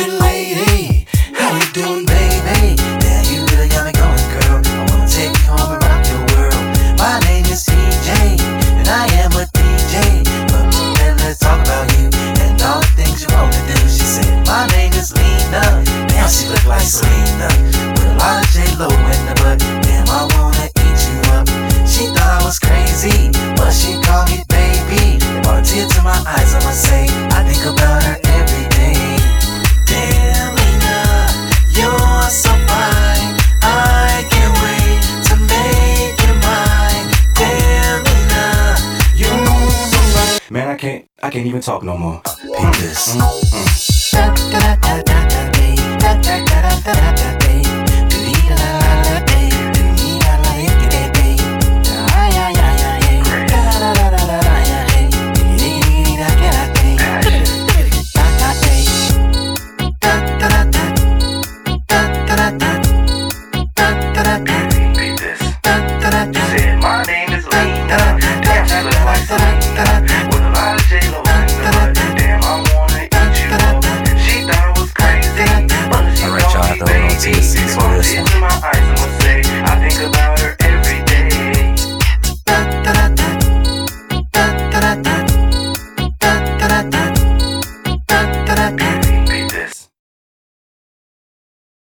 sexy lady. Man, I can't, I can't even talk no more. Peep this. Mm-hmm. Mm.